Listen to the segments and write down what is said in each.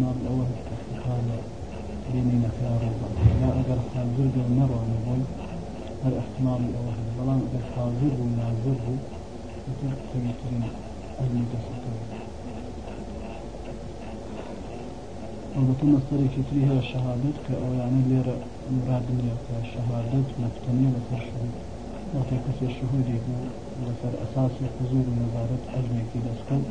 مام ئەوە هەشتا سی خانە بێنی نەخێر ڕێزم نا ئەگەر خازر بێ و نەڕۆنە بۆی هەر ئەحتماڵی ئەوە هەیە بەڵام ئەگەر حازر بوو نازر بوو ئیتر قوی ترین عەزمی دەسەکە بوو ئەڵبەتە مەسەرێکی تری هەیە شەهادەت کە ئەویانە لێرە مراد نییە کە شەهادەت مەبتەنیە لەسەر شهود واتە کەسێ شهودێک بوو لەسەر ئەساسی حزور و نەزارەت عەزمێکی دەستکەوت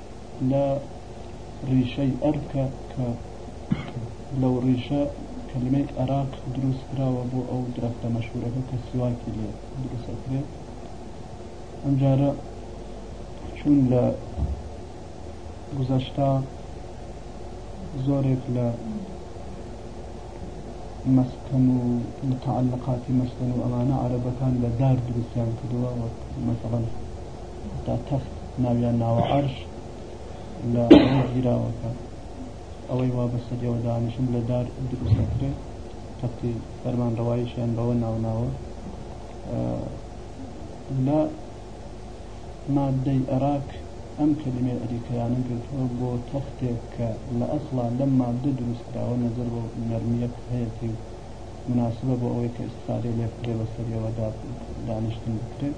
لە ڕیشەی ئەرکە کە لەو ڕیشە کەلیمەی ئەراک دروست کراوە بۆ ئەو درەختە مەشهورەکە کە سیواکی لێ دروست ئەکرێت ئەمجارە چون لە گوزەشتا زۆرێک لە مەسکەن و متعلقاتی مەسکەن و ئەمانە عەرەبەکان لە دار دروستیان کردووە وەک مەسەڵەن تا تەخت ناویان ناوە عەرش لە گیراوەکە ئەوەی وا بەسەر ئێوە دانیشن لە دار دروست دەکرێت تەختی فەرمان ڕەوایشیان بەوە ناوناوە لە مادەی عێراق ئەم کلمە ئەریکەیانە گرتووە بۆ تەختێک کە لە ئەسڵا لەم مادە دروستکراوە نەزەر بۆ نەرمیەت هەیەتی و مناسبە بۆ ئەوەی کە ئستفادە لێ بکرێ بە سەریەوە دانیشتن بکرێت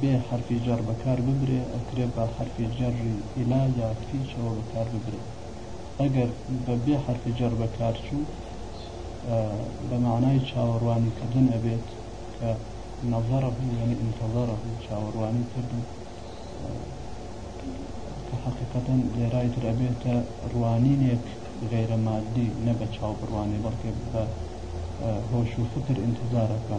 بێ حەرفی جەڕ بەکار ببرێ ئەکرێ بە حەرفی جەڕی ئیلا یا فیچەوە بەکار ببرێ ئەگەر بە بێ حەرفی جەڕ بەکار چوو بە مەعنای چاوەڕوانی کردن ئەبێت کە نەزەڕە بوو یعنی ئینتەزەڕە بوو چاوەڕوانی کرد و کە حەقیقەتەن لێرای تر ئەبێتە ڕوانینێک غەیرە مادی نە بە چاو بڕوانێ بەڵکێ بە هۆش و فکر ئینتەزارەکە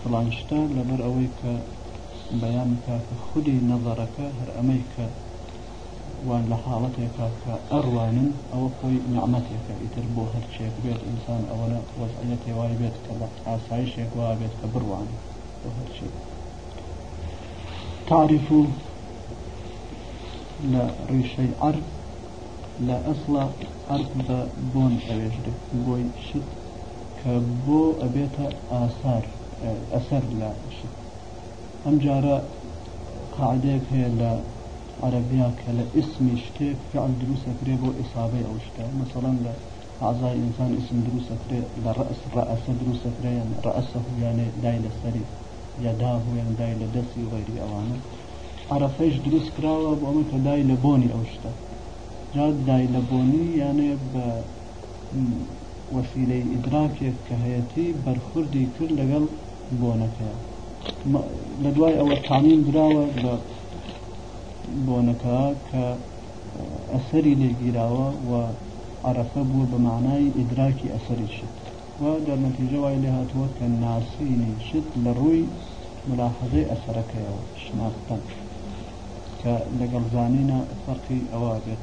فڵان شتە لەبەر ئەوەی کە بەیان بکاتە خودی نەزەرەکە هەر ئەمەی کە وان لە حاڵەتێکا کە ئەڕوانن ئەوە خۆی نعمەتێکە ئیتر بۆ هەرچێک بێت ئینسان ئەوەنە وەزعەتی وای بێت کە بە ئاسایشێک وا بێت کە بڕوان بۆ هەرچێک تعریف و لە ڕیشەی ئەر لە ئەسڵە ئەرک بە بۆن ئەوێژرێت بۆی شت کە بۆ ئەبێتە ئاسار ئەسەر لە شت ئەم جارە قاعدەیەک هەیە لە عربیا کە لە ئسمی شتێک فعل دروسە کرێ بۆ ئێسابەی ئەو شتە مەسەڵەن لە ئازای ئینسان ئسم دروسە کرێ لە ڕئس ڕئەسە دروسە کرێ یان ڕئەسە یانێ دای لە سەری یا داه یان دای لە دەستی و غیری ئەوانە عرفەیش دروست کراوە بۆ ئەمە کە دای لە بۆنی ئەو شتە جا دای لە بۆنی یانێ بە وەسیلەی ئیدراکێک کە هەیەتی بەرخوردی کرد لەگەڵ بۆنەکە لە دوای ئەوە تامین دراوە بە بۆنەکە کە ئەسەری لێگیراوە و عرفە بووە بە معنای ئیدراکی ئەسەری شت و دەرنەتیجە وای لێ هاتووە کە ناسینی شت لە ڕووی ملاحەزەی ئەسەرەکەیەوە شناختن کە لەگەڵ زانینە فەرقی ئەوە بێت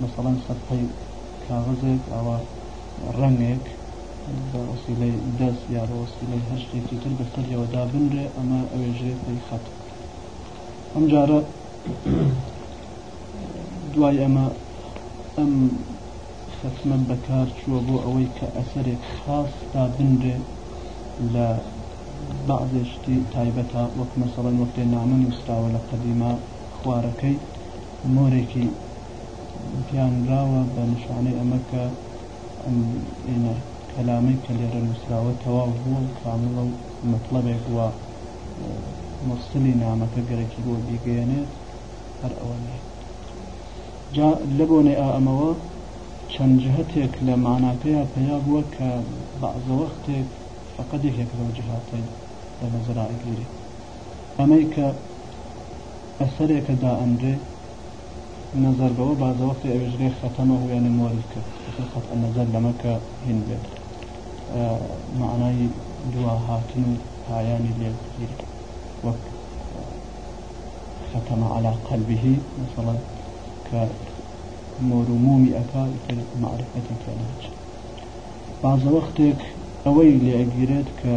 مەسەڵەن سەفحەی کاغەزێک ئەوە ڕەنگێک بە وەسیلەی دەست یا بە وەسیلەی هەر شتێکی تر بەسەریەوە دابنرێ ئەمە ئەوێژرێ پێی خەت ئەم جارە دوای ئەمە ئەم خەتمە بەکار چووە بۆ ئەوەی کە ئەسەرێک خاص تا بنرێ لە بعضێشتی تایبەتە وەک مەسەڵەن وەکتێ نامە نووسراوە لە قەدیمە خوارەکەی مۆرێکی پیانراوە بە نیشانەی ئەمە کە ئەم ئینە کەلامەی کە لێرە نووسراوە تەواو بووە و کامڵە و مەتڵەبێک وە مرسلی نامەکە گەرەکی بۆ بیگەیەنێت هەر ئەوە نیە جا لە بۆنەی ئا ئەمەوە چەند جهتێک لە ماناکەیە پەیا بووە کە بەعزە وەختێک فقط یەکێک لەو جهاتەی لە نەزەرا ئەگیری ئەمەی کە ئەسەرێکە دائەنرێ نەزەر بەوە بازە وەختێ ئەویش غەیر خەتەمە هو یانێ مۆری کرد ئیتر قەتع النەزەر لەمە کە هین بێت مەعنای دوا هاتن و پایانی لێ بگیرێ وەک خەتەمە عەلا قەلبیهی مەسەڵەن کە مۆر و مومی ئەکا ئیتر معرفەتی تێ ناچێت بازە وەختێک ئەوەی لێ ئەگیرێت کە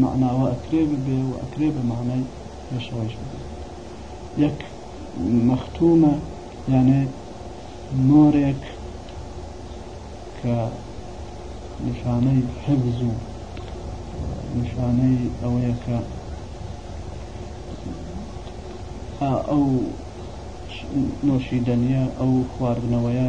مەعناوە ئەکرێ ببێ و ئەکرێ بە مەعنای پێشەوەیش ببێ یەک مەختومە یانێ نۆرێک کە نیشانەی حەبز و نیشانەی ئەوەیە کە ئەو نۆشیدەنیە ئەو خواردنەوەیە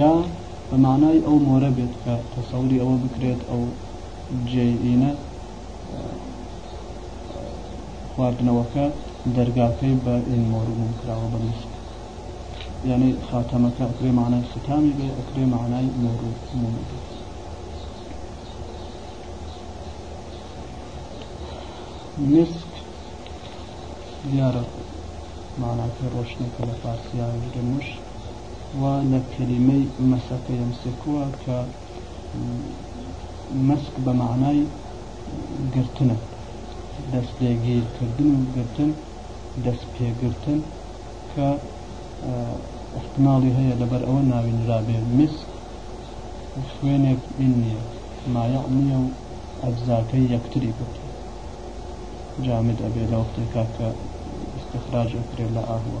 یا بە مانای ئەو مۆرە بێت کە تەسەوری ئەوە بکرێت ئەو جێینە خواردنەوەکە دەرگاکەی بە ئین مۆر بووم کراوە بە مسک یعنی خاتەمەکە ئەکرێ مانای ختامی بێ ئەکرێ مانای مۆر و مومی بێت مسک دیارە ماناکە ڕۆشنەکە لە فارسیان گرموش وا لە کەلیمەی مسک یمسکوە کە مسک بە مەعنای گرتنە دەست لێگیر کردن و گرتن دەست پێگرتن کە احتمالی هەیە لەبەر ئەوە ناوی نرابێ مسک خوێنێک ئین نییە مایع نییە و ئەجزاکەی یەکتری گرت جامد ئەبێ لە وەختێکا کە استخراج ئەکرێت لە ئاهوە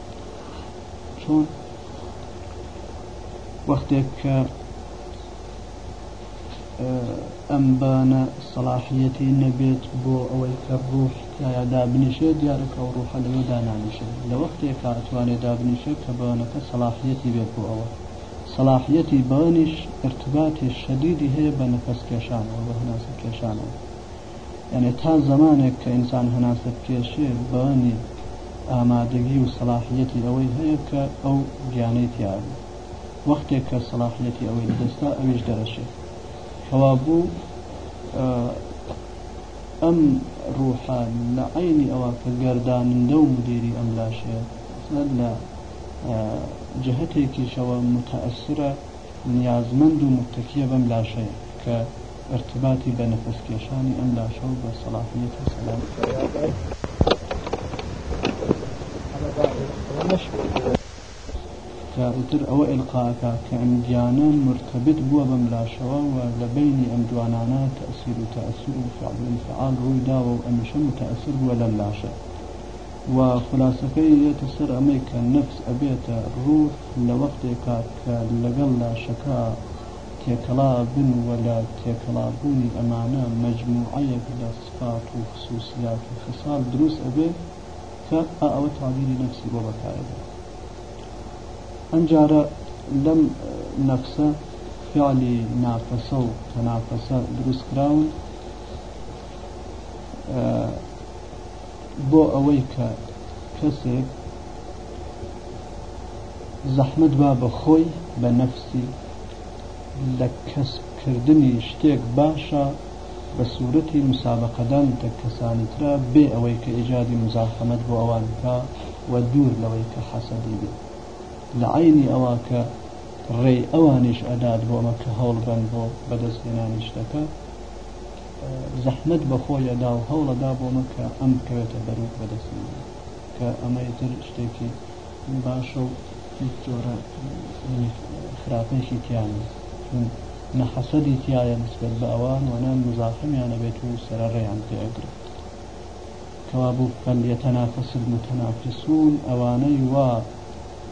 چۆن وەختێک کە ئەم بانە سەڵاحەتی نەبێت بۆ ئەوەی کە ڕوح تایە دابنیشێت دیارەکە و ڕوحە لەوە دانانیشێت لە وەختێک کاتوانێت دابنیشێت کە بانەکە سەڵاحەتی بێت بۆ ئەوە سەڵاحەتی بانیش ارتباتی شەدیدی هەیە بە نەفەس کێشانەوە بە هەناسە کێشانەوە یانێ تا زەمانێک کە ئینسان هەناسە کێشێ بەوە نیە ئامادەگی و سەلاحیەتی ئەوەی هەیە کە ئەو گیانەی تیاابێت وەختێک کە سەلاحیەتی ئەوەی لەدەستا ئەویش دەرەشێت کەوا بوو ئەم ڕوحە لە عینی ئەوە کە گەردانندە و مدیری ئەم لاشەیە لە جهتێکیشەوە متەسرە نیازمەند و متەکیە بەم لاشەیە کە ئرتباتی بە نەفەس کێشانی ئەم لاشە و بە سەڵاحیەتی و سەلامەتی جاروتر ئەوە ئلقاکە کە ئەم گیانە مرتبت بووە بەم لاشەوە و لە بینی ئەم دوانانە تەسیر و تەسر و فعلوی فعال ڕووی داوە و ئەمیشە متەسر بووە لەم لاشە و خلاصەکەی یەتە سەر ئەمەی کە نفس ئەبێتە ڕوح لە وەختێکا کە لەگەڵ لاشەکە تێکەڵا بن و لە تێکەڵا بوونی ئەمانە مەجموعەیەک لە سفات و خسوسیات و خسال دروست ئەبێ کە ئا ئەوە تەعبیری نەفسی بۆ بەکارئەبرێ ئەمجارە لەم نەفسە فعلی نافسە و تەنافسە دروست کراون بۆ ئەوەی کە کەسێک زەحمەت با بە خۆی بە نەفسی لە کەسبکردنی شتێک باشە بە سوورەتی مسابقەدان تە کەسانی تررا بێ ئەوەی کە ئیجادی مزاحەمەت بۆ ئەوان بکە و دوور لەوەی کە حەسەدی بێ لە عینی ئەوە کە ڕێی ئەوانیش ئەدات بۆمە کە هەوڵبەن بۆ بەدەستهێنانی شتەکە زەحمەت بە خۆی ئەدا و هەوڵ ئەدا بۆ من کە ئەم بکەوێتە بەر و بە دەست من کە ئەمە ئیتر شتێکی باشە و هیچ جۆرە یەنی خراپەیشی تیا نیە چون نە حەسەدی تیایە نیسبەت بە ئەوان و نە مزاحمیان ئەبێت و سەرە ڕێیان پێ ئەگرێت کەوا بوو فەل یەتەنافەس المتنافسون ئەوانەی وا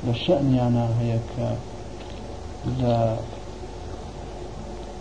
لە شەئنیانە هەیە کە لە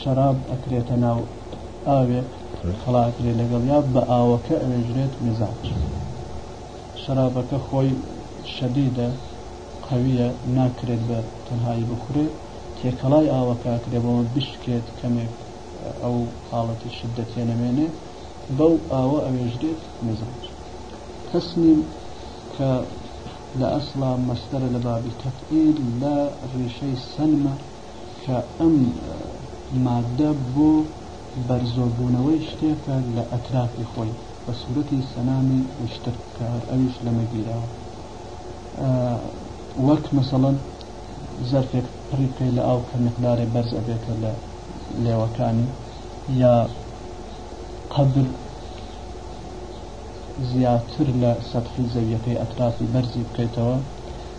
شەراب ئەکرێتە ناو ئاوێک خڵاکرێ لەگەڵ یا بە ئاوەکە ئەوێژرێت مزاج شەرابەکە خۆی شەدیدە قویە ناکرێت بە تەنهایی بخورێ تێکەڵای ئاوەکە کرێ بەوە بشکێت کەمێک ئەو حاڵەتی شدەتێ نەمێنێ بەو ئاوە ئەوێژرێت مزاج تەسنیم کە لە ئەسڵا مەستەرە لە بابی تەفعیل لە ڕیشەی سەلمە کە ئەم ماددە بۆ بەرزۆبوونەوەی شتێکە لە ئەترافی خۆی بە سوورەتی سەنامی وشتر کە هەر ئەویش لەمە گیراوە وەک مەسەڵەن زەرفێک پڕی بکەی لە ئاو کە مقدارێ بەرز ئەبێتە لە لێوەکانی یا قبر زیاتر لە سەدحی زەویەکەی ئەترافی بەرزی بکەیتەوە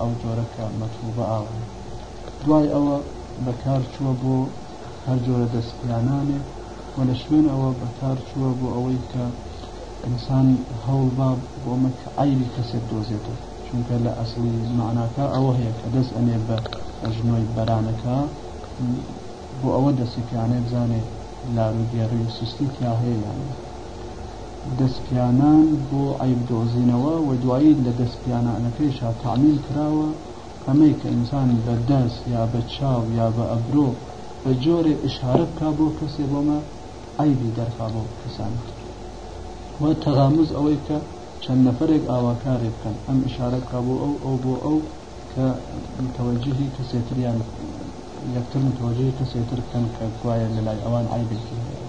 ئەو جۆرە کە مەتوبە ئاون دوای ئەوە بەکار چووە بۆ هەر جۆرە دەستپیانانێ و لە شوێن ئەوە بەکار چووە بۆ ئەوەی کە ئینسان هەوڵبا بۆ مەک ئایری کەسێک دۆزێتەوە چونکە لە ئەسڵی معناکە ئەوە هەیە کە دەست ئەنێ بە ئەژنۆی بەرانەکە بۆ ئەوە دەسیکانێ بزانێت لارو گێڕی و سستی تیا هەیە یانە دەستپیانان بۆ عەیب دۆزینەوە و دوایی لە دەستپیانانەکەیشا تەعمیم کراوە، ئەمەی کە ئینسان بە دەست یا بە چاو یا بە ئەبرۆ بە جۆرێ ئشارە بکا بۆ کەسێ بۆمە عەیبی دەرخا بۆ کەسانی تر. و تەغامز ئەوەی کە چەند نەفەرێک ئاوا کارێ بکەن ئەم ئشارە بکا بۆ ئەو ئەو بۆ ئەو کە متەوەجیهی کەسێ تر یان یەکتر متەوەجیهی کەسێ تر بکەن کە گوایە لە لای ئەوان عەیبێکی هەیە.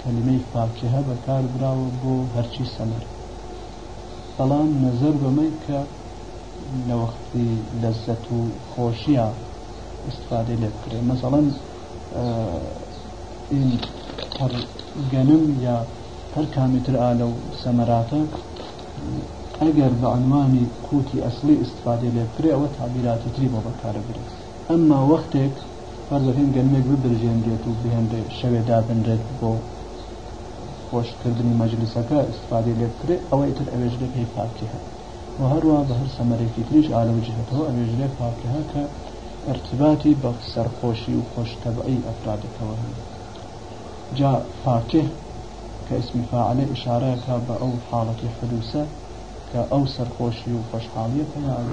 کەلیمەی فاکیهە بەکاربراوە بۆ هەرچی سەمەرە بەڵام نەزەر بەمەی کە لە وەختی لەزەت و خۆشیە استفادە لێ بکرێت مەسەڵەن این هەر گەنم یا هەر کامیتر ئالە و سەمەراتە ئەگەر بە عنوانی قوتی ئەسلی استفادە لێ بکرێت ئەوە تعبیراتی تری بۆ بەکارە برێت ئەمما وەختێک فەرزە بکەین گەنمێک ببرژێنرێت و بهێنرێت شەوێ دابنرێت بۆ خۆشکردنی مەجلیسەکە استفادەی لێ بکرێت ئەوەی تر ئەوێژ لێ پێی پاکی هەن و هەروە بە هەر سەمەرێکی تریش ئالە و جهتەوە ئەوێژ لێ پاکی هەن کە ارتباتی بە سەرخۆشی و خۆشتەبعی ئەفرادەکەوە هەن جا فاکه کە اسمی فاعلە ئشارەکە بە ئەو حاڵەتی حدوسە کە ئەو سەرخۆشی و خۆشحاڵیە پێناوە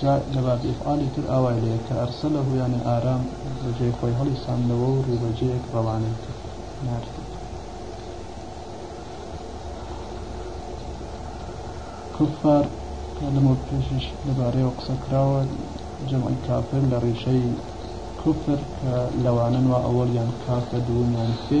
جا لە باب ئیفعالی تر ئاوای لێ کە ئەرسەلەهو یانی ئارام لە جێی خۆی هەڵیساندەوە و ڕیبەجێیەک ڕەوانەی کرد ناردی کفار لەمە پێشیش لەبارەیەوە قسە کراوە جەمعی کافر لە ڕیشەی کفر کە لەوانن و ئەوەڵیان کافە دوومیان سێ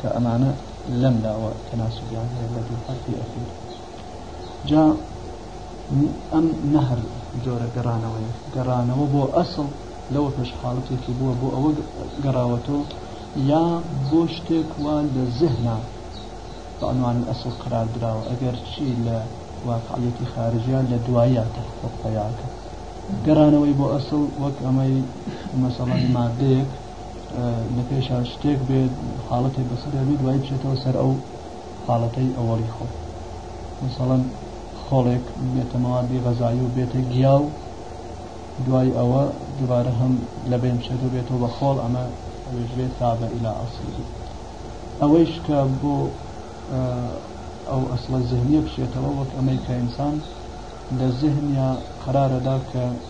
کە ئەمانە لەم لاوە تەناسوبیان هەیە لە دوو حرفی ئەخیر جا ئەم نەهر جۆرە گەڕانەوەی گەڕانەوە بۆ ئەسڵ لەوە پێش حاڵەتێکی بووە بۆ ئەوە گەڕاوەتەوە یا بۆ شتێک وا لە زهنا بەعنوان ئەسڵ قرار دراوە ئەگەر چی لە واقعەتی خارجیان لە دوایە تەحقق پیاکە گەرانەوەی بۆ ئەسڵ وەک ئەمەی مەسەڵەن مادەیەک لە پێشا شتێک بێت حاڵەتێک بەسەریا بێت دوای بچێتەوە سەر ئەو حاڵەتەی ئەوەڵی خۆ مثڵەن خۆڵێک بێتە مەوادی غەزایی و بێتە گیا و دوای ئەوە دوبارە هەم لە بێن بچێت و بێتەوە بە خۆڵ ئەمە ئەوێژێت تا بە ئیلا ئەسلی ئەوەی شکە بۆ ئەو ئەسڵە زهنیە بچێتەوە وەک ئەمەی کە ئینسان لە زهنیا قرارەدا کە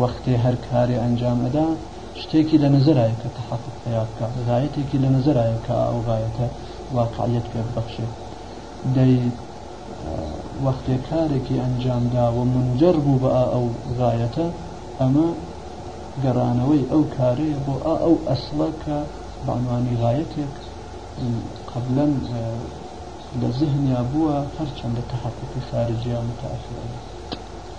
وەختێ هەر کارێ ئەنجام ئەدا شتێکی لە نەزەرایە کە تەحەقوق پەیا بکا غایەتێکی لە نەزەرایە کە ئەو غایەتە واقعیەت پێ ببەخشێ دەی وەختێ کارێکی ئەنجام دا و منجەر بوو بە ئەو غایەتە ئەمە گەڕانەوەی ئەو کارەیە بۆ ئەو ئەسڵە کە بەعنوانی غایەتێک قبلەن لە ذهنیا بووە هەرچەندە تەحەقوقی خارجیان متاخرە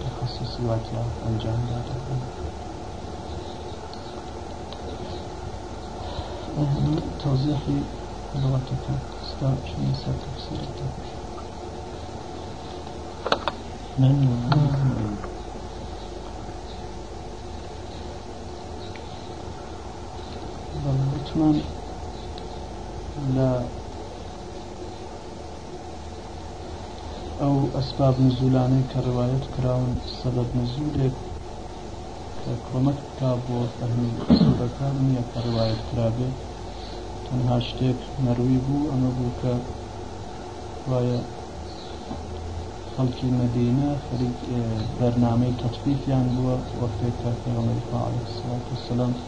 تەخەسوسی وا تیا ئەنجام دادەکەن تەوزیحی لغەتەکە ستا چونی سەر تەفسیرەکە من بەڵێ وتمان لە ئەو ئەسباب نزولانەی کە ڕەوایەت کراون سەبەب نزولێک کە کۆمەک بکا بۆ فەهمی سورەکە نییە کە ڕەوایەت کرابێ تەنها شتێک مەروی بوو ئەمە بوو کە وایە خەڵکی مەدینە خەریک بەرنامەی تەطبیقیان بووە وەختێک کە پێغەمبەر علیه الصلاة والسلام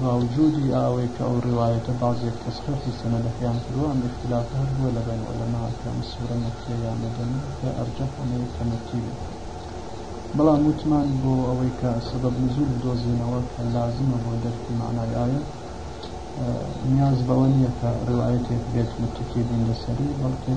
با وجودی ئاوەی کە ئەو ڕیوایەتە بەعزێک کەس خەرجی سەنەدەکەیان کردوە ئەم ئیختیلافە هەر بوە لە بەین عولەما کە ئەم سورە مەکیە یا مەدەنی کە ئەرجەح ئەمەیە کە مەکی بێت بەڵام وتمان بۆ ئەوەی کە سەبەب نزول بدۆزینەوە کە لازمە بۆ دەرکی معنای ئاەت نیاز بەوە نییە کە ڕیوایەتێک بێت متکی بین لەسەری بەڵکە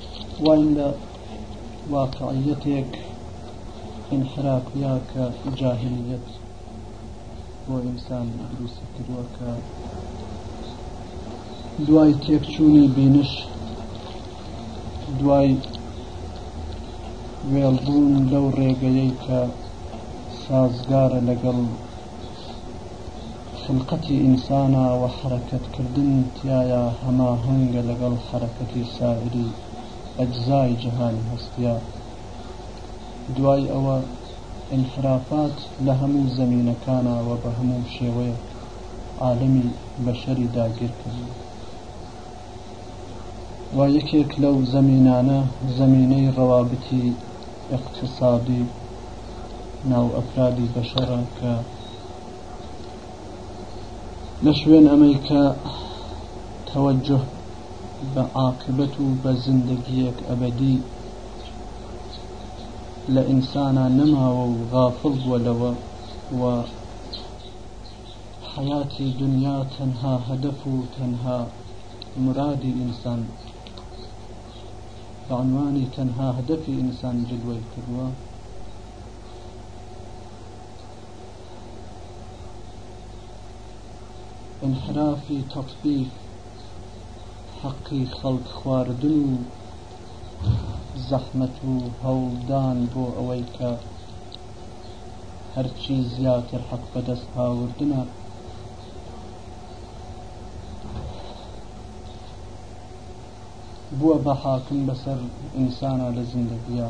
وین لە واقعیەتێک انحراف یا کە جاهلیت بۆ ئینسان دروستی کردووە کە دوای تێکچوونی بینش دوای وێڵبوون لەو ڕێگەیەی کە سازگارە لەگەڵ خلقەتی ئینسانە وە حەرەکەتکردن تیایا هەماهەنگە لەگەڵ حەرەکەتی سائیری ئەجزای جەهانی هەستیە دوای ئەوە ئینحرافات لە هەموو زەمینەکانا وە بە هەموو شێوەیەک عالەمی بەشەری داگیر کردوە وە یەکێک لەو زەمینانە زەمینەی ڕەوابتی ئیقتسادی ناو ئەفرادی بەشەرە کە لە شوێن ئەمەی کە تەوەجه بە عاقبەت و بە زندگیەک ئەبدی لە ئینسانە نەماوە و غافڵ بووە لەوە و حیاتی دنیا تەنها هەدەف و تەنها مرادی ئینسان بەعنوانی تەنها هەدەفی ئینسان جدوەی کردووە انحرافی تطبیق حەقی خەڵک خواردن و زەحمەت و هەوڵدان بۆ ئەوەی کە هەرچی زیاتر حەق بەدەست هاوردنە بووە بە حاکم بەسەر ئینسانە لە زیندەگیە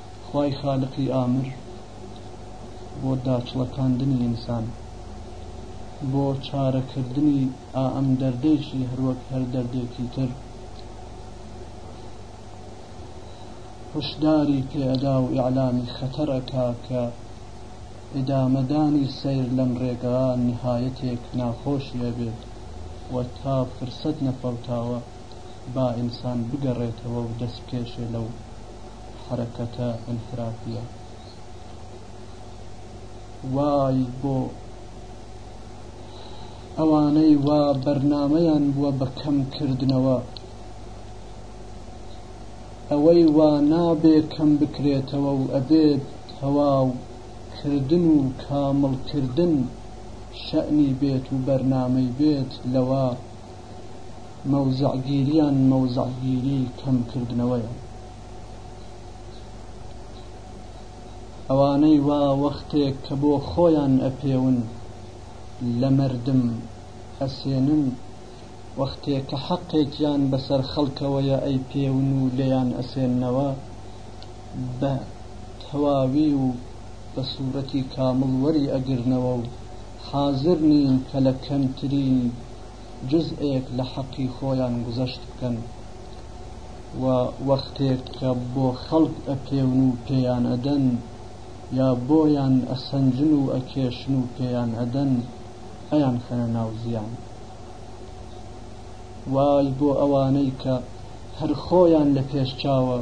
خوای خالقی ئامر بۆ داچڵەکاندنی ئینسان بۆ چارەکردنی ئا ئەم دەردەیشی هەروەک هەر دەردێکی تر هشداری پێدا و ئیعلامی خەتەرەکە کە ئدامەدانی سیر لەم ڕێگا نهایەتێک ناخۆشیە بێت و تا فرسەت نەفەوتاوە با ئینسان بگەڕێتەوە و دەستبکێشێ لەو حەرەکەتە ئینحرافیە وای بۆ ئەوانەی وا بەرنمەیان بووە بە کەم کردنەوە ئەوەی وا نابێ کەم بکرێتەوە و ئەبێت تەواو کردن و کامڵکردن شەنی بێت و بەرنمەی بێت لەوە مەوزەگیریان مەوزەگیری کەمکردنەوەیە ئەوانەی وا وەختێک کە بۆ خۆیان ئەپێون لە مەردم ئەسێنن وەختێ کە حەقێکیان بەسەر خەڵکەوەیە ئەیپێون و لێیان ئەسێننەوە بە تەواوی و بە سوورەتی کامڵ وەری ئەگرنەوە و حازر نین کە لە کەمترین جوزئێک لە حەقی خۆیان گوزەشت بکەن و وەختێک کە بۆ خەڵک ئەپێون و پێیان ئەدەن یا بۆیان ئەسەنجن و ئەکێشن و پێیان ئەدەن ئەیان خەنە ناو زیان وای بۆ ئەوانەی کە هەر خۆیان لە پێش چاوە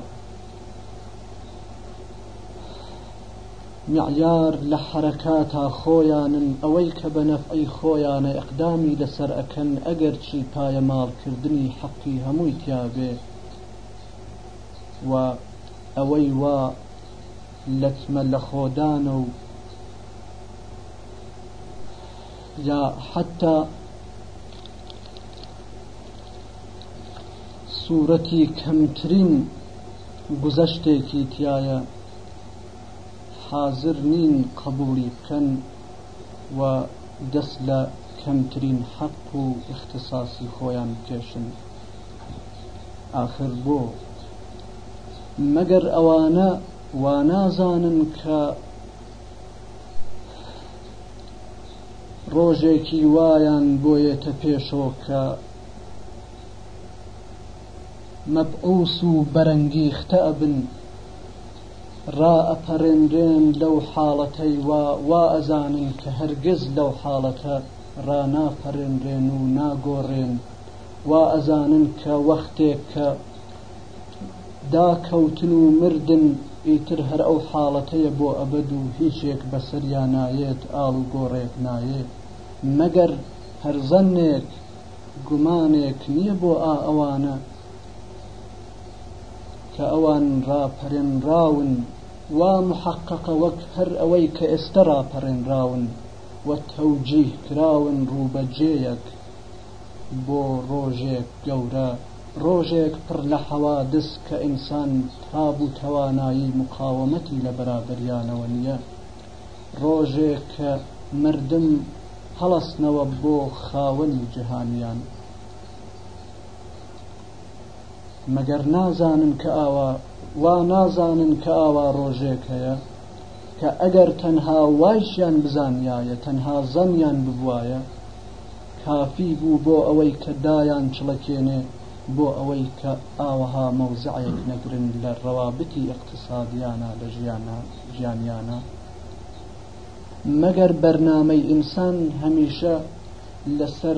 میعیار لە حەرەکاتا خۆیانن ئەوەی کە بە نەفعی خۆیانە ئیقدامی لەسەر ئەکەن ئەگەرچی پایەماڵ کردنی حەقی هەمووی تیابێ و ئەوەی وا لەتمە لەخۆدانە و یا حەتا سورەتی کەمترین گوزەشتێکی تیایە. حازر نین قبوڵی بکەن و دەست لە کەمترین حەق و ئیختساسی خۆیان بکێشن ئاخر بۆ مەگەر ئەوانە وانازانن کە ڕۆژێکی وایان بۆیەتە پێشەوە کە مەبعوس و بەرەنگیختە ئەبن ڕائەپەڕێنرێن لەو حاڵەتەی وا وا ئەزانن کە هەرگیز لەو حاڵەتە ڕاناپەڕێنرێن و ناگۆڕێن وا ئەزانن کە وەختێک کە داکەوتن و مردن ئیتر هەر ئەو حاڵەتەیە بۆ ئەبەد و هیچێک بەسەریا نایەت ئاڵوگۆڕێک نایەت مەگەر هەر زەنێک گومانێک نییە بۆ ئا ئەوانە کە ئەوان ڕاپەرێنراون وا محەقەقە وەک هەر ئەوەی کە ئێستە ڕاپەڕێنراون و تەوجیه کراون ڕوو بە جێیەک بۆ ڕۆژێک گەورە ڕۆژێک پڕ لە حەوادث کە ئینسان تاب و توانایی مقاومەتی لە بەرابەریانەوە نییە ڕۆژێک کە مردم هەڵەستنەوە بۆ خاوەنی جیهانیان مەگەر نازانن کە ئاوا وا نازانن کە ئاوا ڕۆژێک هەیە کە ئەگەر تەنها وایشیان بزانایە تەنها زەنیان ببوایە کافی بوو بۆ ئەوەی کە دایان چڵەکێنێ بۆ ئەوەی کە ئاوەها مەوزعەیەک نەگرن لە ڕەوابتی اقتصادیانە لە ژیانە ژیانیانە مەگەر بەرنامەی ئینسان هەمیشە لەسەر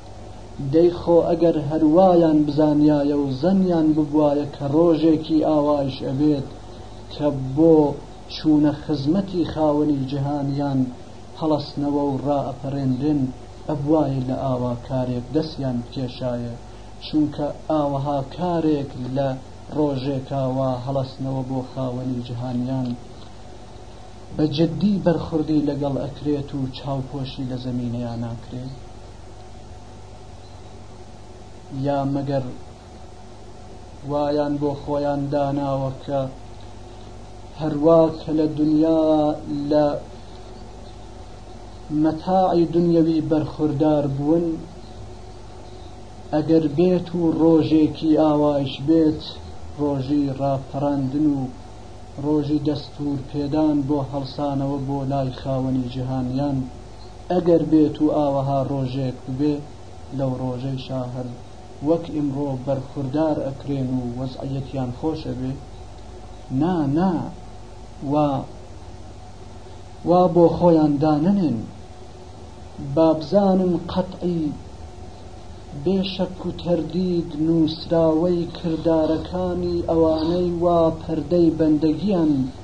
دەی خۆ ئەگەر هەر وایان بزانیایە و زەنیان ببوایە کە ڕۆژێکی ئاوایش ئەبێت کە بۆ چوونە خزمەتی خاوەنی جیهانیان هەڵەسنەوە و ڕائەپەرێنرێن ئەبوایە لە ئاوا کارێک دەستیان بکێشایە چونکە ئاوەها کارێک لە ڕۆژێکا وا هەڵەسنەوە بۆ خاوەنی جیهانیان بە جدی بەرخوردی لەگەڵ ئەکرێت و چاوپۆشی لە زەمینەیا ناکرێ. یا مەگەر وایان بۆ خۆیان داناوە کە هەروا کە لە دنیا لە مەتاعی دنیاوی بەرخوردار بوون ئەگەر بێت و ڕۆژێکی ئاوایش بێت ڕۆژی ڕاپەڕاندن و ڕۆژی دەستور پێدان بۆ هەڵسانەوە بۆ لای خاوەنی جیهانیان ئەگەر بێت و ئاوەها ڕۆژێک ببێ لەو ڕۆژەیشا هەر وەک ئیمڕۆ بەرخوردار ئەکرێن و وەزعیەتیان خۆش ئەبێ؟ نا نا وا وا بۆ خۆیان دانەنێن با بزانن قەتعی بێ شەک و تەردید نووسراوەی کردارەکانی ئەوانەی وا پەردەی بەندەگیان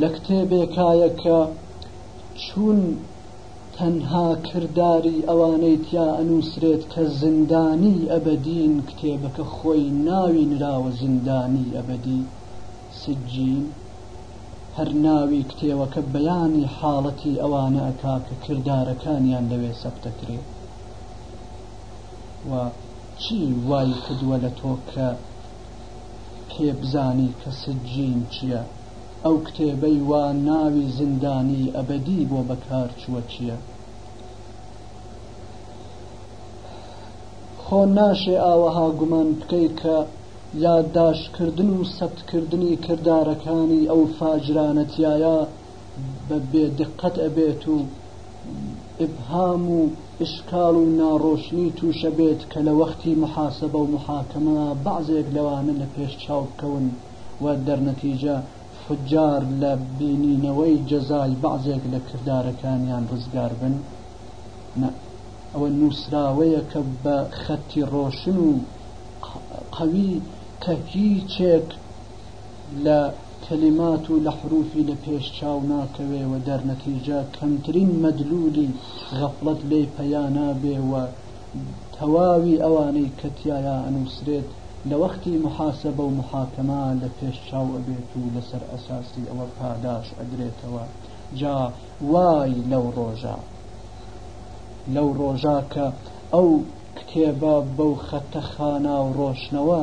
لە کتێبێکایە کە چون تەنها کرداری ئەوانەی تیا ئەنووسرێت کە زیندانی ئەبەدین کتێبەکە خۆی ناوی نراوە زیندانی ئەبەدی سجین هەر ناوی کتێوەکە بەیانی حاڵەتی ئەوانە ئەکا کە کردارەکانیان لەوێ سەپتەکرێت و چی وای کردوە لە تۆ کە پێ بزانی کە سجین چیە؟ ئەو کتێبەی وا ناوی زیندانی ئەبەدی بۆ بەکار چوە چیە؟ خۆ ناشێ ئاوەها گومان بکەی کە یادداشت کردن و سەبت کردنی کردارەکانی ئەو فاجرانە تیایە بە بێ دقەت ئەبێت و ئیبهام و ئیشکال و ناڕۆشنی تووشە بێت کە لە وەختی محاسبە و محاکمە بەعزێک لەوانە لە پێش چاو بکەون و دەرنەتیجە فجار لە بینینەوەی جەزای بەعزێک لە کردارەکانیان ڕزگار بن نە ئەوە نووسراوەیە کە بە خەتی ڕۆشن و قوی کە هیچێک لە کەلیمات و لە حروفی لە پێش چاو ناکەوێ و دەرنەتیجە کەمترین مەدلولی غەفڵەت لێی پەیا نابێ و تەواوی ئەوانەی کە تیایا ئەنووسرێت لە وەختی محاسەبە و محاکەمە لە پێش چاو ئەبێت و لەسەر ئەساسی ئەوە پاداش ئەدرێتەوە جا وای لەو ڕۆژە لەو ڕۆژە کە ئەو کتێبە بەو خەتە خاناو ڕۆشنەوە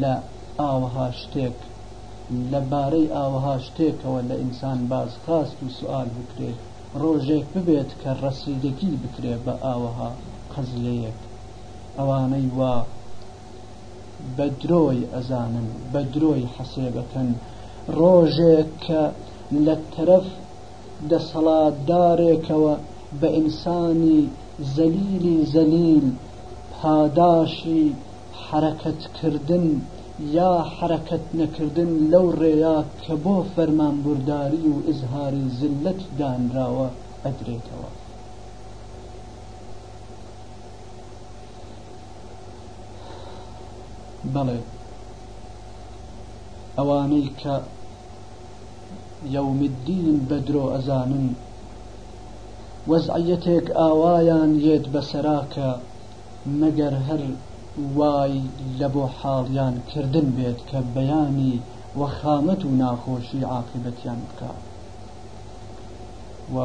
لە ئاوەها شتێک لە بارەی ئاوەها شتێکەوە لە ئینسان باز خاست و سوال بکرێ ڕۆژێک ببێت کە ڕەسیدەگی بکرێ بە ئاوەها قەزیەیەک ئەوانەی وا بە درۆی ئەزانن بە درۆی حەسێبەکەن ڕۆژێک کە لە تەرەف دەسەڵاتدارێکەوە بە ئینسانی زەلیلی زەلیل پاداشی حەرەکەتکردن یا حەرەکەت نەکردن لەو ڕێیە کە بۆ فەرمانبورداری و ئیزهاری زللەت دانراوە ئەدرێتەوە. بەڵێ ئەوانەی کە یەوم الدین بە درۆ ئەزانن وەزعیەتێک ئاوایان یەت بەسەرا کە مەگەر هەر وای لە بۆ حاڵیان کردن بێت کە بەیانی وەخامەت و ناخۆشی عاقیبەتیان بکا و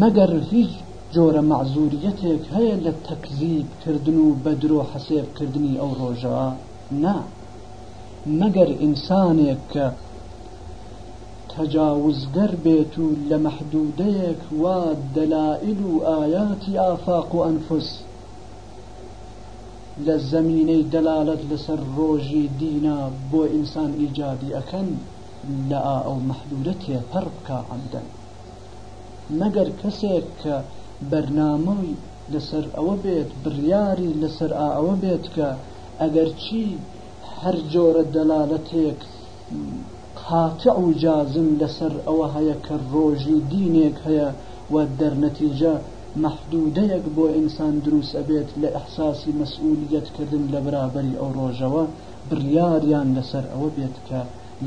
مەگەر هیچ جۆرە مەعزوریەتێک هەیە لە تەکزیب کردن و بە درۆ حەسێب کردنی ئەو ڕۆژە نا مەگەر ئینسانێک کە تەجاوزگەر بێت و لە مەحدوودەیەک وا دەلائیل و ئایاتی ئافاق و ئەنفوس لە زەمینەی دەلالەت لەسەر ڕۆژی دینا بۆ ئینسان ئیجادی ئەکەن لائا ئەو مەحدوودە تێپەڕ بکا عەمدەن مەگەر کەسێک کە بەرنامەی لەسەر ئەوە بێت بڕیاری لەسەر ئا ئەوە بێت کە ئەگەرچی هەر جۆرە دەلالەتێک قاتع و جازم لەسەر ئەوە هەیە کە ڕۆژی دینێک هەیە و دەرنەتیجە مەحدودەیەک بۆ ئینسان دروست ئەبێت لە ئیحساسی مەسئولیەت کردن لە بەرابەری ئەو ڕۆژەوە بڕیاریان لەسەر ئەوە بێت کە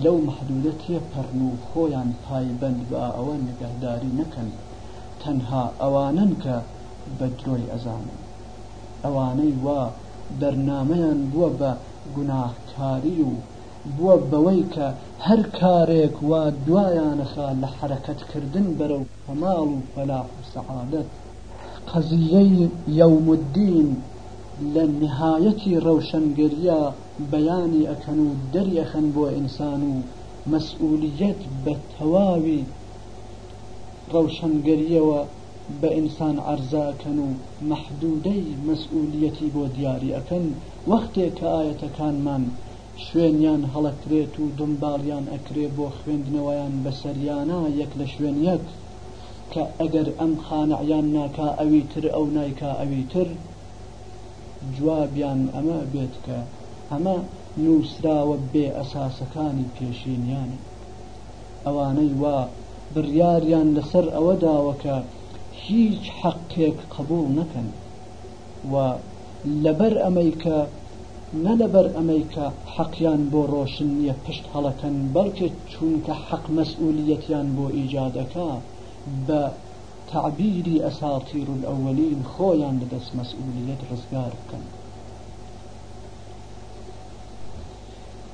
لەو مەحدودە تێپەرن و خۆیان پایبەند بە ئەوە نگەهداری نەکەن تەنها ئەوانەن کە بە درۆی ئەزانن ئەوانەی وا بەرنامەیان بووە بە گوناهکاری و بووە بەوەی کە هەر کارێک وا دوایانخا لە حەرەکەت کردن بەرەو کەماڵ و فەلاح و سەعادەت. قەزییەی یەوم الدین لە نیهایەتی ڕەوشەنگەرییا بەیانی ئەکەن و دەری ئەخەن بۆ ئینسان و مەسئولییەت بە تەواوی ڕەوشەنگەرییەوە، بە ئینسان عەرزئەکەن و مەحدودەی مەسئولیەتی بۆ دیاریئەکەن وەختێ کە ئایەتەکانمان شوێنیان هەڵەکرێت و دنباڵیان ئەکرێ بۆ خوێندنەوەیان بەسەریانا یەک لە شوێن یەک کە ئەگەر ئەم قانعیان ناکا ئەوی تر ئەو نایکا ئەوی تر جوابیان ئەمە بێت کە ئەمە نوسراوە بێ ئەساسەکانی پێشینیانە ئەوانەی وا بڕیاریان لەسەر ئەوە داوە کە هیچ حەقێک قبوڵ نەکەن و لەبەر ئەمەی کە نە لەبەر ئەمەی کە حەقیان بۆ ڕۆشن نییە پشت هەڵەکەن بەڵکە چونکە حەق مەسئولیەتیان بۆ ئیجادەکە بە تعبیری ئەساتیر و ئەوەلین خۆیان لە دەست مەسئولیت ڕزگار بکەن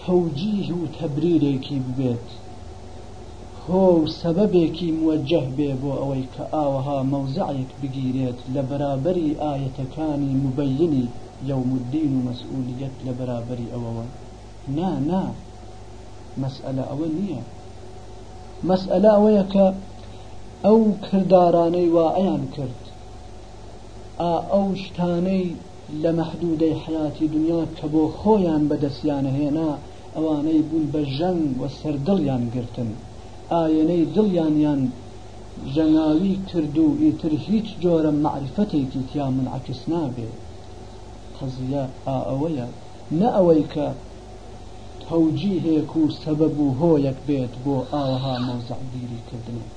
تەوجیه و تەبریرێکی ببێت هۆ و سەبەبێکی موەجەه بێ بۆ ئەوەی کە ئاوەها مەوزەعێک بگیرێت لە بەرابەری ئایەتەکانی موبەینی یەوم الدین و مەسئولیەت لە بەرابەری ئەوەوە نا نا مەسئەلە ئەوە نییە مەسئەلە ئەوەیە کە ئەو کردارانەی وائەیان کرد ئا ئەو شتانەی لە مەحدودەی حەیاتی دونیا کە بۆ خۆیان بە دەستیانە هێنا ئەوانەی بوون بە ژەن و سەر دڵیان گرتن ئاێنەی دڵیانیان ژەناوی کرد و ئیتر هیچ جۆرە مەعریفەتێکی تیا مونعەکس نابێ قەزیە ئائەوەیە نە ئەوەی کە تەوجیهێک و سەبەب و هۆیەک بێت بۆ ئاوەها مەوزەع گیری کردنێک.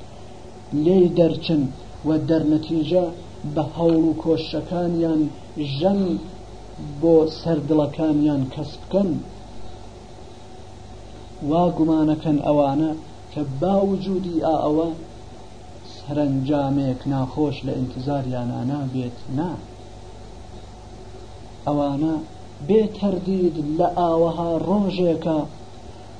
لێی دەرچن و دەرنەتیجە بە هەوڵ و کۆششەکانیان ژەم بۆ سەر دڵەکانیان کەس بکەن وا گومانەکەن ئەوانە کە با وجودی ئا ئەوە سەرەنجامێک ناخۆش لە ئینتزاریانە نابێت نا ئەوانە بێ تەردید لە ئاوەها ڕۆژێکە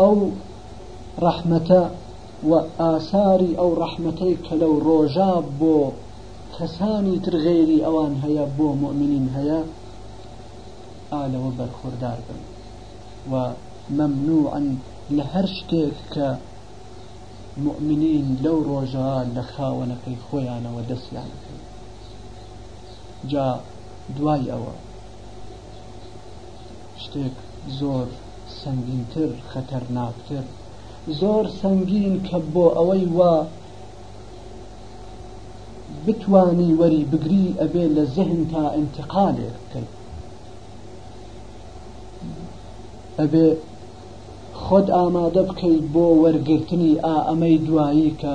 ئەو ڕەحمەتە و ئاساری ئەو ڕەحمەتەی کە لەو ڕۆژە بۆ کەسانی تر غەیری ئەوان هەیە بۆ مؤمنین هەیە ئالەوە بەرخوردار بن و مەمنوعن لە هەر شتێک کە مؤمنین لەو ڕۆژە لە خاوەنەکەی خۆیانەوە دەستیانەکەن جا دوای ئەوە شتێک زۆر سەنگینتر خەتەرناکتر زۆر سەنگین کە بۆ ئەوەی وا بتانی وەری بگری ئەبێ لە زەهن تا ئینتقالێک بکەیت ئەبێ خۆت ئامادە بکەیت بۆ وەرگرتنی ئا ئەمەی دوایی کە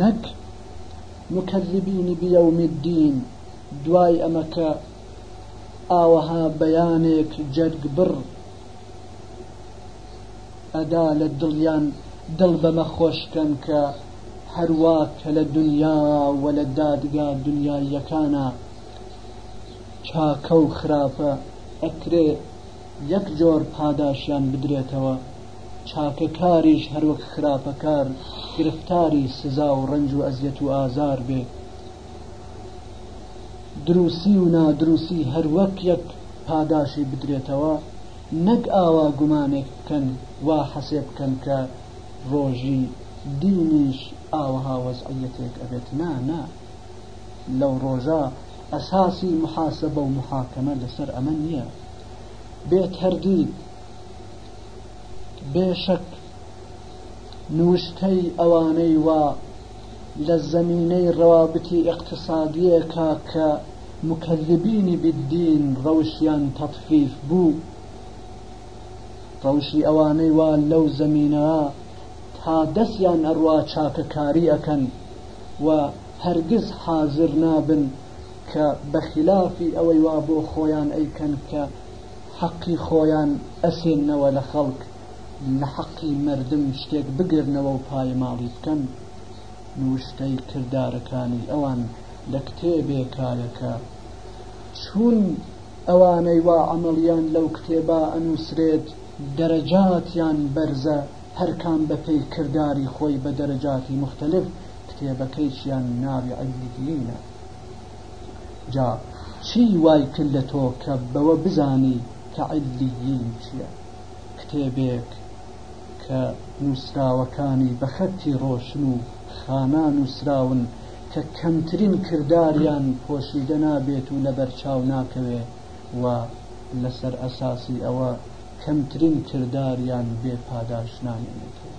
نەک مکذبین بیوم الدین دوای ئەمە کە ئاوەها بەیانێک جەرگ بڕ ئەدا لە دڵیان دڵ بەمە خۆشکەن کە هەروە کە لە دنیا و لە دادگا دنیاییەکانە چاکە و خراپە ئەکرێ یەک جۆر پاداشیان بدرێتەوە، چاکەکاریش هەروەک خراپەکار گرفتاری سزا و ڕەنج و ئەزیەت و ئازار بێ، دروسی و نادروسی هەروەک یەک پاداشی بدرێتەوە، نەک ئاوا گومانێک بکەن وا حەسێ بکەن کە ڕۆژی دینیش ئاوەها وەزعیەتێک ئەبێت، نا نا لەو ڕۆژە ئەساسی محاسەبە و محاکەمە لەسەر ئەمە نییە بێ تەردید بێشک نوشتەی ئەوانەی وا لە زەمینەی ڕەوابتی ئەقتصادیەکە کە مکەذبینی بدین ڕەوشیان تەطفیف بوو ڕەوشی ئەوانەی وا لەو زەمینە تا دەستیان ئەڕوا چاکەکاری ئەەکەن و هەرگز حازر نابن کە بە خیلافی ئەوەی وا بۆ خۆیان ئەیکەن کە حەقی خۆیان ئەسێننەوە لە خەڵک لە حەقی مەردم شتێک بگرنەوە و پایەماڵی بکەن نوشتەی کردارەکانی ئەوان لە کتێبێکایە کە چون ئەوانەی وا عەمەڵیان لەو کتێبا ئەنوسرێت دەرەجاتیان بەرزە هەرکام بەپێی کرداری خۆی بە دەرەجاتی موختەلف کتێبەکەیشیان ناوی علییینە جا چی وای کرد لە تۆ کە بەوە بزانی کە علییین چییە کتێبێک کە نووسراوەکانی بە خەتی ڕۆشن و خانا نووسراون کە کەمترین کرداریان پۆشیدە نابێت و لە بەرچاو ناکەوێ و لەسەر ئەساسی ئەوە کەمترین کرداریان بێ پاداش نامێنێتەوە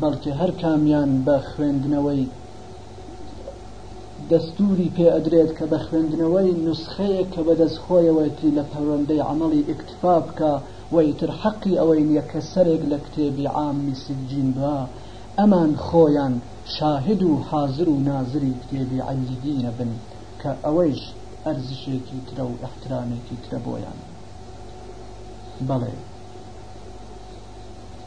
بەڵکە هەر کامیان بە خوێندنەوەی دەستوری پێ ئەدرێت کە بە خوێندنەوەی نسخەیە کە بەدەست خۆیەوەتی لە پەروەندەی عملی ئیکتفا بکە وەیتر حەقی ئەوەی نیە کە سەرێک لە کتێبی عامی سجین بە ئەمان خۆیان شاهد و حازر و نازری کتێبی علیگینە بن کە ئەوەیش ئەرزشێکی ترە و احترامێکی ترە بۆیان بەڵێ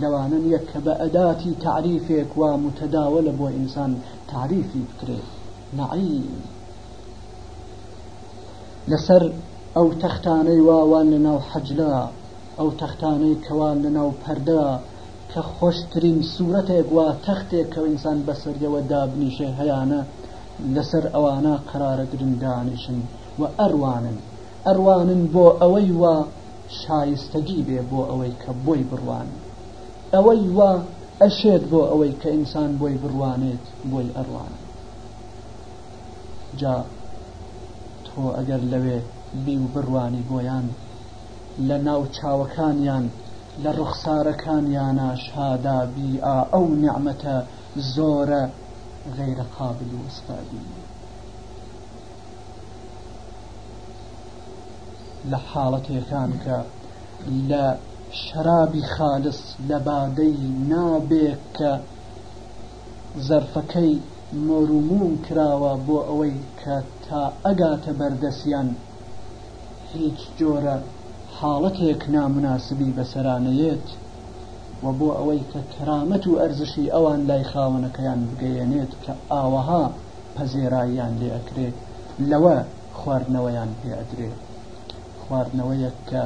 لەوانەن یەک کە بە ئەداتی تەعریفێک وا موتەداوەلە بۆ ئینسان تەعریفی بکرێ، نەعیم. لەسەر ئەو تەختانەی وا وان لەناو حەجلە، ئەو تەختانەی کە وان لەناو پەردە، کە خۆشترین سوورەتێک وا تەختێک کە ئینسان بەسەریەوە دابنیشێ هەیانە، لەسەر ئەوانە قەرارەگرن دانیشن و ئەروانن، ئەروانن بۆ ئەوەی وا شایستەگی بێ بۆ ئەوەی کە بۆی بڕوان ئەوەی وا ئەشێت بۆ ئەوەی کە ئینسان بۆی بڕوانێت بۆی ئەڕوان جا تۆ ئەگەر لەوێ بی و بڕوانی بۆیان لە ناو چاوەکانیان لە ڕوخسارەکانیانە شادا بی ئا ئەو نیعممەتە زۆرە غەیرە قابل وسپابی لە حاڵەتێکان کە لە شەرابی خالص لە بادەی نابێت کە زەرفەکەی مۆروموم کراوە بۆ ئەوەی کە تا ئەگاتە بەردەسیان هیچ جۆرە حاڵەتێک نامناسبی بەسەرانەیەت و بۆ ئەوەی کە کەرامەت و ئەرزشی ئەوان لای خاوەنەکەیان بگەیەنێت کە ئاوەها پەزێراییان لێ ئەکرێ لەوە خواردنەوەیان پێ ئەدرێ خواردنەوەیەک کە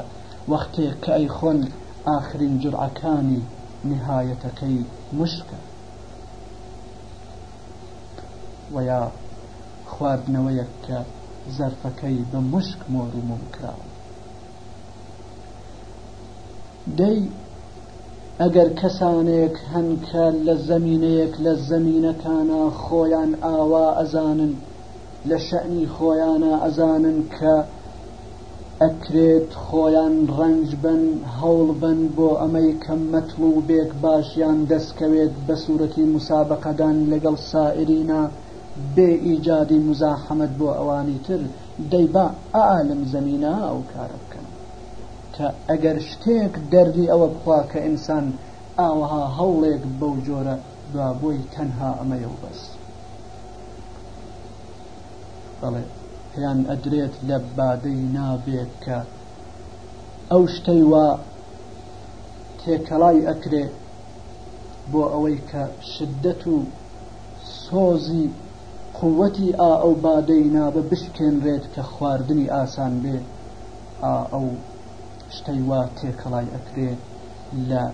وەختێک کە ئەی خۆن ئاخرین جرعەکانی نهایەتەکەی مشکە وەیا خواردنەوەیەک کە زەرفەکەی بە مشک مۆر و مۆمکراوە دەی ئەگەر کەسانێک هەن کە لە زەمینەیەک لە زەمینەکانە خۆیان ئاوا ئەزانن لە شەعنی خۆیانە ئەزانن کە ئەکرێت خۆیان ڕەنج بن هەوڵ بن بۆ ئەمەی کە مەتڵ و بێک باشیان دەستکەوێت بە سوورەتی مسابقەدان لەگەڵ سائرینە بێ ئیجادی مزاحەمەت بۆ ئەوانی تر دەی با عالم زەمینە ئەو کارە بکەن کە ئەگەر شتێک دەردی ئەوە بخوا کە ئینسان ئاوەها هەوڵێک بەو جۆرە با بۆی تەنها ئەمەیە و بەس بەڵێ پێیان ئەدرێت لە بادەی نابێت کە ئەو شتەی وا تێکەڵای ئەکرێ بۆ ئەوەی کە شدەت و سۆزی قوتی ئا ئەو بادەی نابە بشکێنرێت کە خواردنی ئاسان بێ ئا ئەو شتەی وا تێکەڵای ئەکرێ لە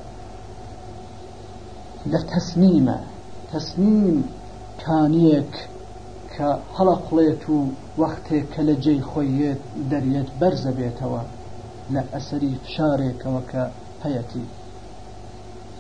لە تەسنیمە تەسنیم کانیەک کە هەڵەقڵێت و وەختێک کە لە جێی خۆیێت دەریێت بەرزە بێتەوە لە ئەسەری فشارێکەوە کە هەیەتی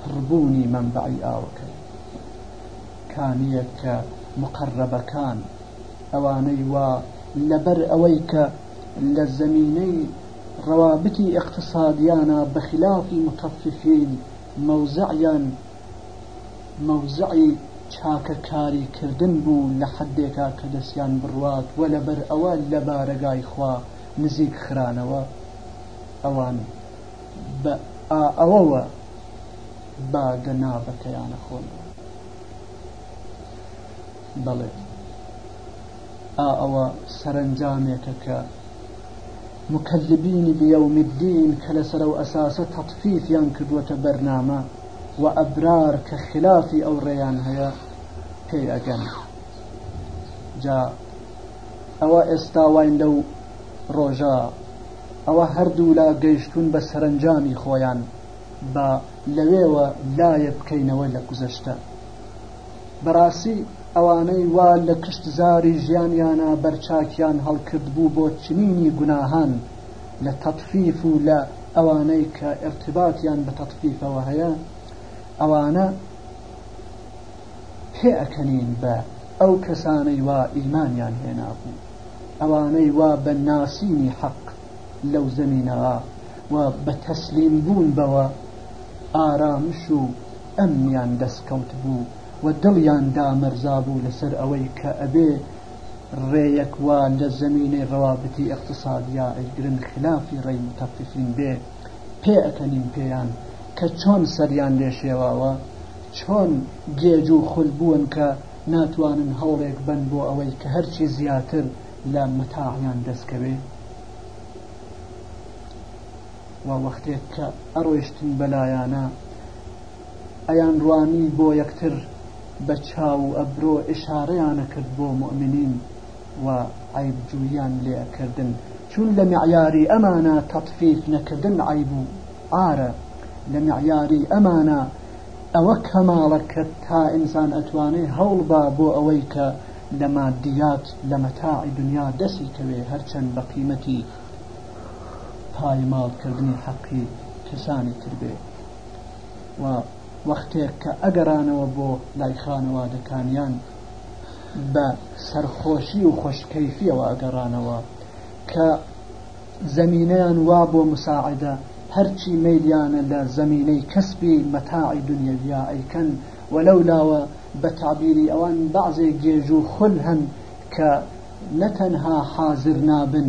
پڕبوونی مەنبەعی ئاوەکەی کانیەک کە مقەڕەبەکان ئەوانەی وا لەبەر ئەوەی کە لە زەمینەی ڕەوابتی اقتصادیانە بەخلافی متەففین مەوزعیان مەوزعی چاکەکاری کردن بوو لە حدێکا کە دەستیان بڕوات و لەبەر ئەوە لە بارەگای خوا نزیک خرانەوە ئەوان بە ئا ئەوەوە با گە نا بە کە یانە خۆن بەڵێ ئا ئەوە سەرنجامێکە کە مکەلبینی بیەومدین کە لەسەرەو ئەساسە تەطفیفیان کردووەتە بەرنامە و ئەبرار کە خلافی ئەو ڕێیان هەیە پێی ئەگەن جا ئەوە ئێستا واین لەو ڕۆژە ئەوا هەردوولا گەیشتوون بە سەرەنجامی خۆیان با لەوێوە لایە بکەینەوە لە گوزەشتە بەڕاستی ئەوانەی وا لە کشت زاری ژیانیانە بەرچاکیان هەڵکرد بوو بۆ چنینی گوناهان لە تەطفیف و لە ئەوانەی کە ئرتباتیان بە تەطفیفەوە هەیە ئەوانە پێ ئەکەنین بە ئەو کەسانەی وا ئیمانیان هێنابوو ئەوانەی وا بە ناسینی حەق لەو زەمینەوە و بە تەسلیم بوون بەوە ئارامش و ئەمنیان دەستکەوت بوو و دڵیان دامەرزا بوو لەسەر ئەوەی کە ئەبێ ڕێیەک وا لە زەمینەی ڕەوابتی ئەقتصادیا ئەیگرن خلافی ڕێی متەففین بێ پێ ئەکەنین پێیان کە چۆن سەریان لێشێواوە چۆن گێج و خول بوون کە ناتوانن هەوڵێک بەن بۆ ئەوەی کە هەرچی زیاتر لە مەتاعیان دەستکەوێ و وەختێک کە ئەڕۆیشتن بەلایانە ئەیان ڕوانی بۆ یەکتر بە چاو و ئەبرۆ ئشارەیانە کرد بۆ مؤمنین و عیبجویان لێکردن چون لە معیاری ئەمانە تەطفیف نەکردن عیب و ئارە لە معیاری ئەمانە ئەوە کەماڵە کە تا ئینسان ئەتوانێ هەوڵ با بۆ ئەوەی کە لە مادیات لە مەتاعی دنیا دەسی کەوێ هەرچەند بە قیمەتی پایماڵکردنی حەقی کەسانی تربێ و وەختێک کە ئەگەرانەوە بۆ لای خانەوادەکانیان بە سەرخۆشی و خۆشکەیفیەوە ئەگەڕانەوە کە زەمینەیان وا بۆ مساعدە هەرچی مەیلیانە لە زەمینەی کەسبی مەتاعی دونیەویا ئەیکەن و لەو لاوە بە تەعبیری ئەوان بەعزێ گێژ و خول هەن کە نە تەنها حازر نابن